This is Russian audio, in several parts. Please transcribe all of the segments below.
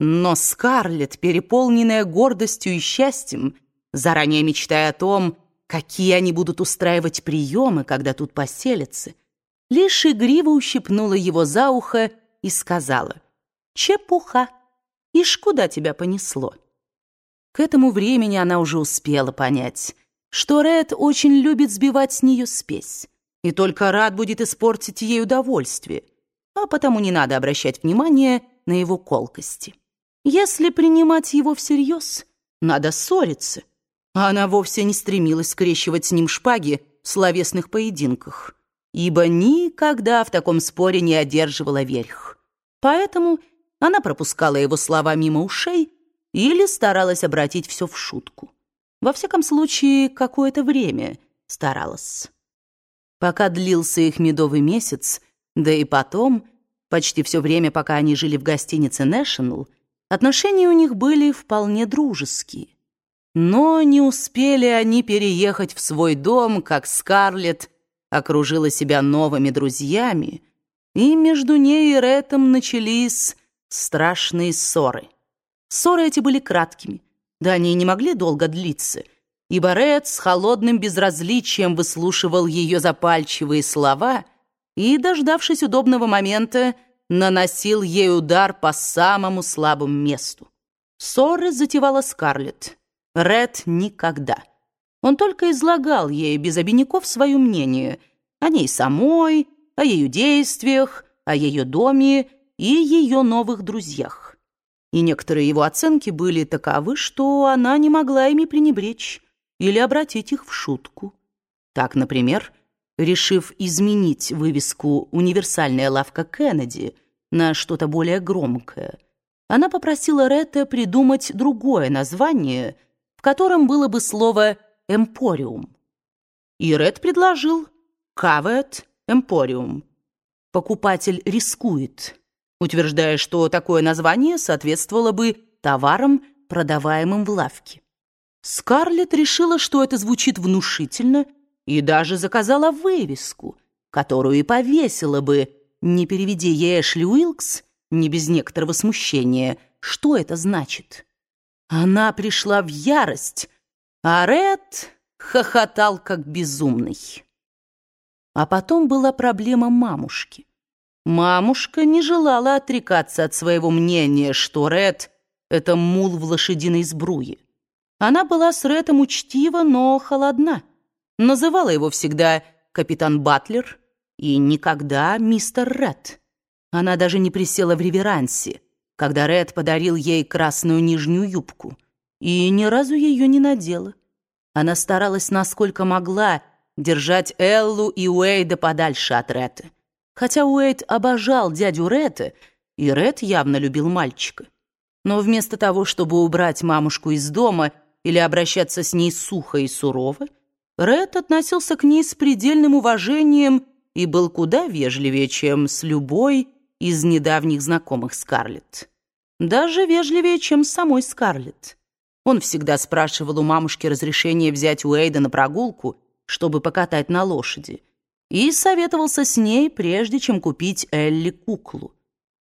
Но Скарлетт, переполненная гордостью и счастьем, заранее мечтая о том, какие они будут устраивать приемы, когда тут поселятся, лишь игриво ущипнула его за ухо и сказала «Чепуха! Ишь, куда тебя понесло?» К этому времени она уже успела понять, что Ред очень любит сбивать с нее спесь и только рад будет испортить ей удовольствие, а потому не надо обращать внимание на его колкости. Если принимать его всерьез, надо ссориться, а она вовсе не стремилась скрещивать с ним шпаги в словесных поединках, ибо никогда в таком споре не одерживала верх. Поэтому она пропускала его слова мимо ушей или старалась обратить все в шутку. Во всяком случае, какое-то время старалась. Пока длился их медовый месяц, да и потом, почти все время, пока они жили в гостинице «Нэшнл», отношения у них были вполне дружеские. Но не успели они переехать в свой дом, как Скарлетт окружила себя новыми друзьями, и между ней и Рэтом начались страшные ссоры. Ссоры эти были краткими, да они не могли долго длиться, ибо Рэд с холодным безразличием выслушивал ее запальчивые слова и, дождавшись удобного момента, наносил ей удар по самому слабому месту. Ссоры затевала Скарлетт. Ред никогда. Он только излагал ей без обиняков свое мнение о ней самой, о ее действиях, о ее доме и ее новых друзьях. И некоторые его оценки были таковы, что она не могла ими пренебречь или обратить их в шутку. Так, например, решив изменить вывеску «Универсальная лавка Кеннеди» на что-то более громкое, она попросила Ретта придумать другое название – в котором было бы слово «эмпориум». И Ред предложил «кавет эмпориум». Покупатель рискует, утверждая, что такое название соответствовало бы товарам, продаваемым в лавке. Скарлетт решила, что это звучит внушительно, и даже заказала вывеску, которую и повесила бы, не переведя ей Эшли Уилкс, не без некоторого смущения, что это значит. Она пришла в ярость, а Ред хохотал как безумный. А потом была проблема мамушки. Мамушка не желала отрекаться от своего мнения, что Ред — это мул в лошадиной сбруе. Она была с Редом учтива, но холодна. Называла его всегда капитан Батлер и никогда мистер Ред. Она даже не присела в реверансе, когда Ред подарил ей красную нижнюю юбку, и ни разу ее не надела. Она старалась, насколько могла, держать Эллу и Уэйда подальше от Ретта. Хотя Уэйд обожал дядю Ретта, и Ред явно любил мальчика. Но вместо того, чтобы убрать мамушку из дома или обращаться с ней сухо и сурово, Ред относился к ней с предельным уважением и был куда вежливее, чем с любой из недавних знакомых Скарлетт. Даже вежливее, чем с самой Скарлетт. Он всегда спрашивал у мамушки разрешения взять Уэйда на прогулку, чтобы покатать на лошади, и советовался с ней, прежде чем купить Элли куклу.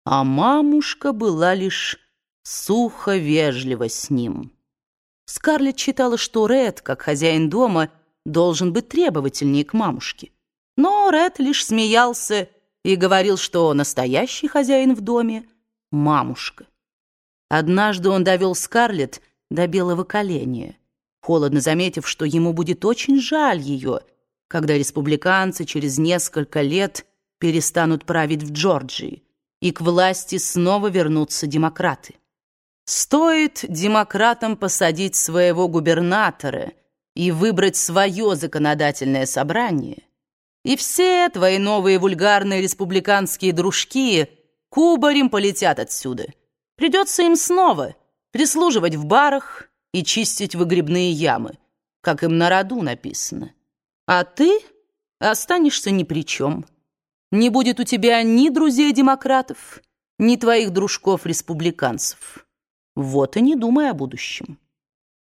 А мамушка была лишь сухо вежлива с ним. Скарлетт считала, что Ред, как хозяин дома, должен быть требовательнее к мамушке. Но Ред лишь смеялся и говорил, что настоящий хозяин в доме — мамушка. Однажды он довел Скарлетт до белого коленя, холодно заметив, что ему будет очень жаль ее, когда республиканцы через несколько лет перестанут править в Джорджии, и к власти снова вернутся демократы. Стоит демократам посадить своего губернатора и выбрать свое законодательное собрание, и все твои новые вульгарные республиканские дружки кубарем полетят отсюда. Придется им снова прислуживать в барах и чистить выгребные ямы, как им на роду написано. А ты останешься ни при чем. Не будет у тебя ни друзей-демократов, ни твоих дружков-республиканцев. Вот и не думай о будущем.